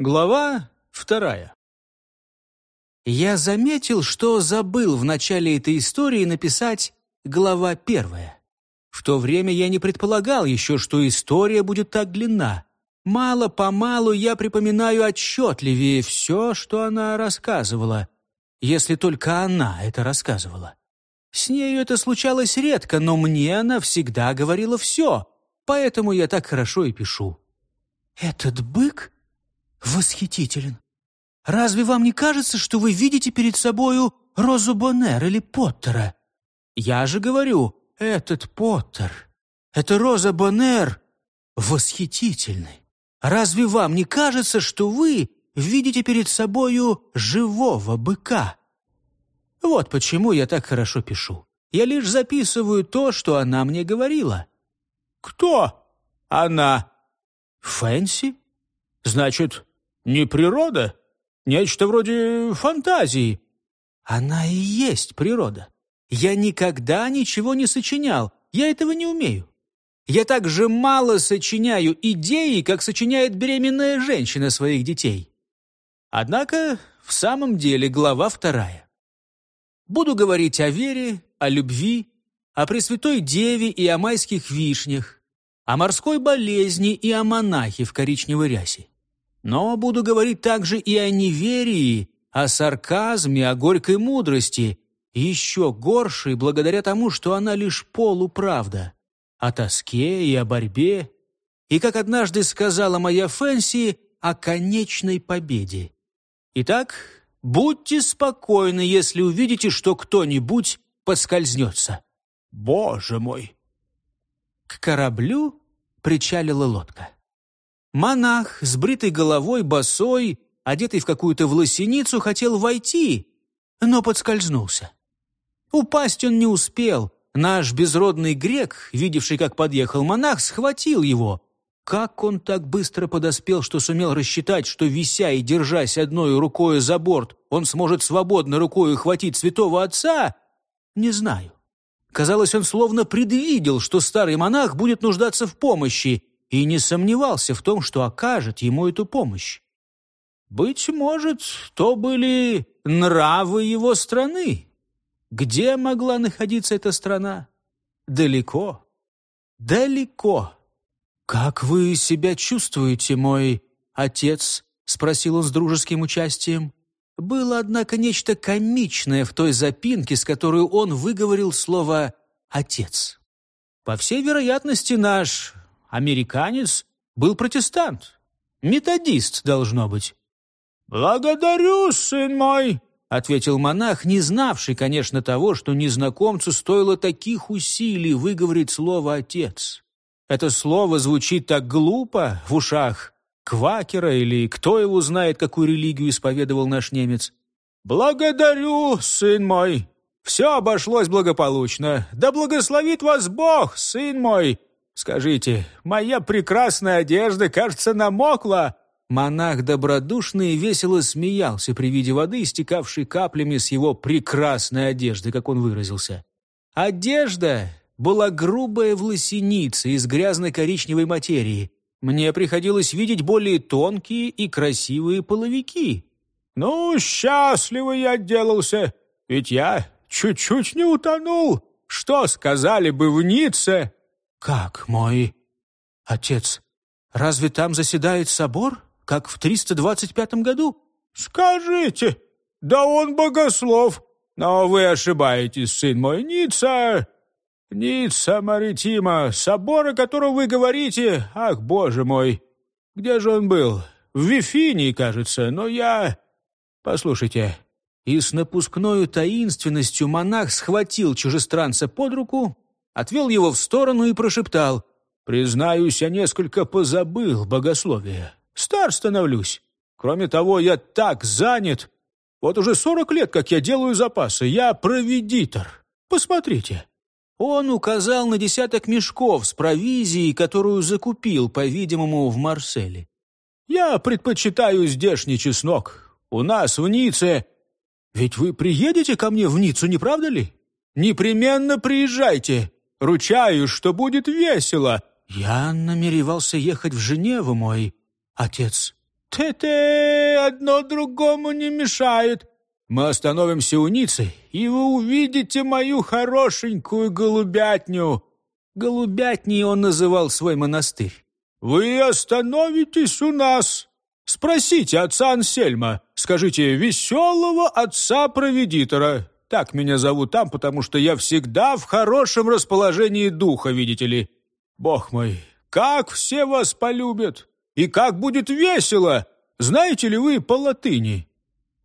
Глава вторая. Я заметил, что забыл в начале этой истории написать глава первая. В то время я не предполагал еще, что история будет так длинна. Мало-помалу я припоминаю отчетливее все, что она рассказывала, если только она это рассказывала. С нею это случалось редко, но мне она всегда говорила все, поэтому я так хорошо и пишу. «Этот бык восхитителен. Разве вам не кажется, что вы видите перед собою Розу Боннер или Поттера? Я же говорю, этот Поттер, это Роза Боннер восхитительный. Разве вам не кажется, что вы видите перед собою живого быка? Вот почему я так хорошо пишу. Я лишь записываю то, что она мне говорила. Кто она? Фэнси? Значит, не природа? Нечто вроде фантазии. Она и есть природа. Я никогда ничего не сочинял. Я этого не умею. Я так же мало сочиняю идеи, как сочиняет беременная женщина своих детей. Однако, в самом деле, глава вторая. Буду говорить о вере, о любви, о Пресвятой Деве и о майских вишнях, о морской болезни и о монахе в коричневой рясе. Но буду говорить также и о неверии, о сарказме, о горькой мудрости, еще горшей благодаря тому, что она лишь полуправда, о тоске и о борьбе, и, как однажды сказала моя Фэнси, о конечной победе. Итак, будьте спокойны, если увидите, что кто-нибудь поскользнется. Боже мой! К кораблю причалила лодка. Монах с бритой головой, босой, одетый в какую-то власеницу, хотел войти, но подскользнулся. Упасть он не успел. Наш безродный грек, видевший, как подъехал монах, схватил его. Как он так быстро подоспел, что сумел рассчитать, что, вися и держась одной рукой за борт, он сможет свободно рукой хватить святого отца, не знаю. Казалось, он словно предвидел, что старый монах будет нуждаться в помощи, и не сомневался в том, что окажет ему эту помощь. Быть может, то были нравы его страны. Где могла находиться эта страна? Далеко, далеко. «Как вы себя чувствуете, мой отец?» — спросил он с дружеским участием. Было, однако, нечто комичное в той запинке, с которой он выговорил слово «отец». По всей вероятности, наш американец был протестант. Методист, должно быть. «Благодарю, сын мой!» — ответил монах, не знавший, конечно, того, что незнакомцу стоило таких усилий выговорить слово «отец». Это слово звучит так глупо в ушах квакера или кто его знает, какую религию исповедовал наш немец. «Благодарю, сын мой! Все обошлось благополучно. Да благословит вас Бог, сын мой!» Скажите, моя прекрасная одежда, кажется, намокла». Монах добродушно и весело смеялся при виде воды, истекавшей каплями с его прекрасной одежды, как он выразился. Одежда была грубая власеница из грязной коричневой материи. Мне приходилось видеть более тонкие и красивые половики. «Ну, счастливый я отделался, ведь я чуть-чуть не утонул. Что сказали бы в Ницце?» «Как, мой отец? Разве там заседает собор, как в 325 году?» «Скажите, да он богослов, но вы ошибаетесь, сын мой, Ницца...» «Ницца Маритима, собор, о котором вы говорите, ах, боже мой! Где же он был? В Вифинии, кажется, но я... Послушайте». И с напускною таинственностью монах схватил чужестранца под руку, отвел его в сторону и прошептал. «Признаюсь, я несколько позабыл богословие. Стар становлюсь. Кроме того, я так занят. Вот уже сорок лет, как я делаю запасы. Я провидитор. Посмотрите». Он указал на десяток мешков с провизией, которую закупил, по-видимому, в Марселе. «Я предпочитаю здешний чеснок. У нас в Ницце... Ведь вы приедете ко мне в Ниццу, не правда ли? Непременно приезжайте. Ручаюсь, что будет весело. Я намеревался ехать в Женеву, мой отец. «Те-те, одно другому не мешает. Мы остановимся у Ницы, и вы увидите мою хорошенькую голубятню». Голубятней он называл свой монастырь. «Вы остановитесь у нас. Спросите отца Ансельма. Скажите, веселого отца-провидитора. Так меня зовут там, потому что я всегда в хорошем расположении духа, видите ли. Бог мой, как все вас полюбят! И как будет весело! Знаете ли вы по латыни?»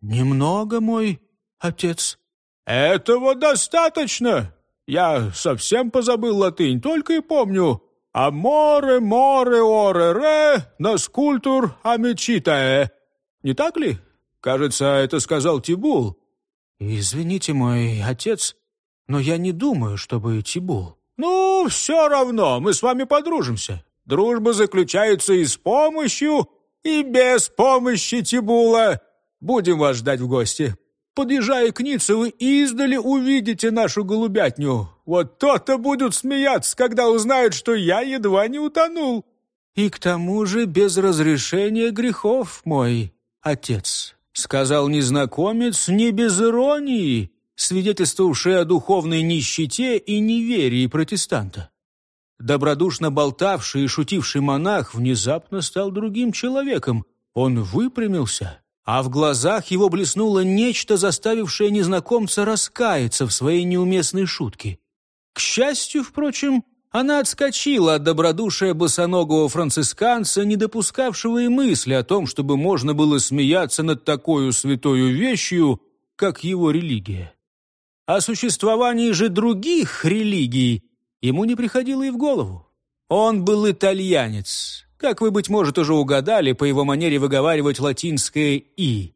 «Немного, мой отец». «Этого достаточно. Я совсем позабыл латынь, только и помню. «Аморе, море, оре, ре, наскультур, амечитае». Не так ли? Кажется, это сказал Тибул. «Извините, мой отец, но я не думаю, чтобы Тибул». «Ну, все равно, мы с вами подружимся. Дружба заключается и с помощью, и без помощи Тибула. Будем вас ждать в гости. Подъезжая к Ницце, вы издали увидите нашу голубятню. Вот то-то будут смеяться, когда узнают, что я едва не утонул». «И к тому же без разрешения грехов, мой отец», сказал незнакомец не без иронии, свидетельствовавший о духовной нищете и неверии протестанта. Добродушно болтавший и шутивший монах внезапно стал другим человеком. Он выпрямился, а в глазах его блеснуло нечто, заставившее незнакомца раскаяться в своей неуместной шутке. К счастью, впрочем, она отскочила от добродушия босоногого францисканца, не допускавшего и мысли о том, чтобы можно было смеяться над такой святою вещью, как его религия. О существовании же других религий ему не приходило и в голову. Он был итальянец, как вы, быть может, уже угадали по его манере выговаривать латинское «и».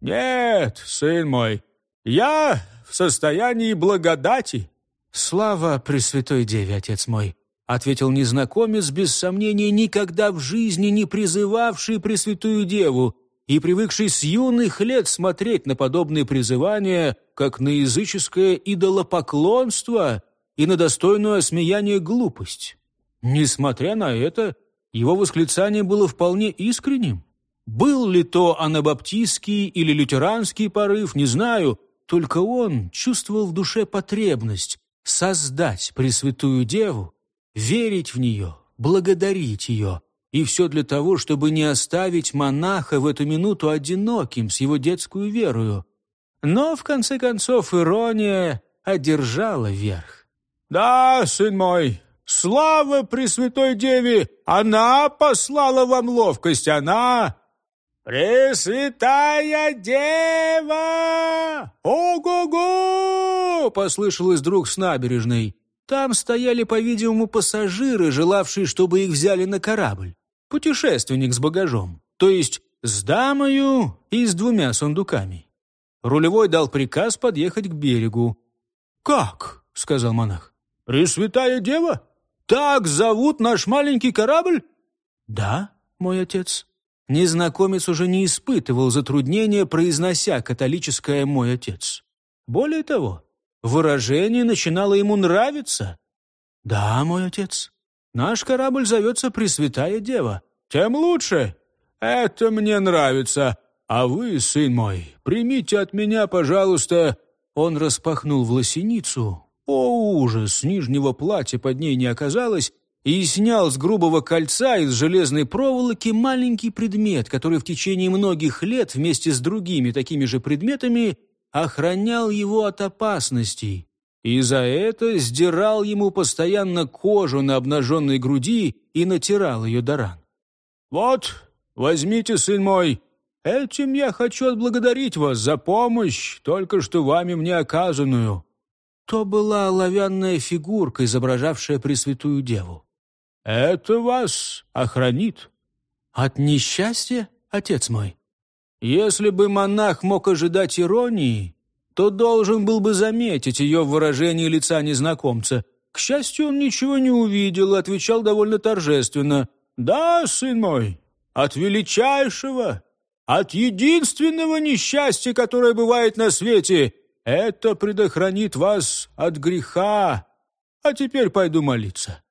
«Нет, сын мой, я в состоянии благодати». «Слава Пресвятой Деве, отец мой», — ответил незнакомец, без сомнения, никогда в жизни не призывавший Пресвятую Деву, и привыкший с юных лет смотреть на подобные призывания, как на языческое идолопоклонство и на достойную осмеяние глупость. Несмотря на это, его восклицание было вполне искренним. Был ли то анабаптистский или лютеранский порыв, не знаю, только он чувствовал в душе потребность создать Пресвятую Деву, верить в нее, благодарить ее, и все для того, чтобы не оставить монаха в эту минуту одиноким с его детскую верою. Но, в конце концов, ирония одержала верх. «Да, сын мой, слава Пресвятой Деве! Она послала вам ловкость, она...» «Пресвятая Дева! Ого-го!» Послышалось вдруг с набережной. Там стояли, по-видимому, пассажиры, желавшие, чтобы их взяли на корабль путешественник с багажом, то есть с дамою и с двумя сундуками. Рулевой дал приказ подъехать к берегу. «Как?» — сказал монах. «Пресвятая Дева? Так зовут наш маленький корабль?» «Да, мой отец». Незнакомец уже не испытывал затруднения, произнося католическое «мой отец». Более того, выражение начинало ему нравиться. «Да, мой отец». Наш корабль зовется Пресвятая Дева. Тем лучше. Это мне нравится. А вы, сын мой, примите от меня, пожалуйста...» Он распахнул власеницу. О, ужас! Нижнего платья под ней не оказалось, и снял с грубого кольца из железной проволоки маленький предмет, который в течение многих лет вместе с другими такими же предметами охранял его от опасностей и за это сдирал ему постоянно кожу на обнаженной груди и натирал ее до ран. «Вот, возьмите, сын мой, этим я хочу отблагодарить вас за помощь, только что вами мне оказанную». То была оловянная фигурка, изображавшая Пресвятую Деву. «Это вас охранит». «От несчастья, отец мой?» Если бы монах мог ожидать иронии, то должен был бы заметить ее в выражении лица незнакомца. К счастью, он ничего не увидел отвечал довольно торжественно. «Да, сын мой, от величайшего, от единственного несчастья, которое бывает на свете, это предохранит вас от греха. А теперь пойду молиться».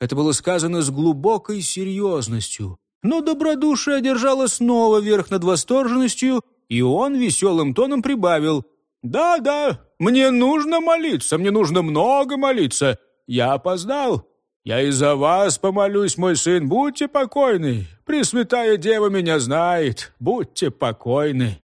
Это было сказано с глубокой серьезностью, Но добродушие одержало снова верх над восторженностью, и он веселым тоном прибавил. «Да, да, мне нужно молиться, мне нужно много молиться. Я опоздал. Я и за вас помолюсь, мой сын, будьте покойны. Пресвятая Дева меня знает, будьте покойны».